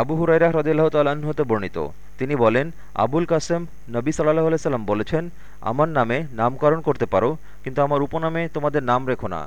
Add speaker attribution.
Speaker 1: আবু হুরাইরা হ্রদিল্লাহ তাল্লাহ্ন হতে বর্ণিত। তিনি বলেন, আবুল কাসেম নবী সাল্লাহ আলাইসাল্লাম বলেছেন, আমার নামে নামকরণ করতে পারো, কিন্তু আমার উপনামে তোমাদের নাম রেখো না।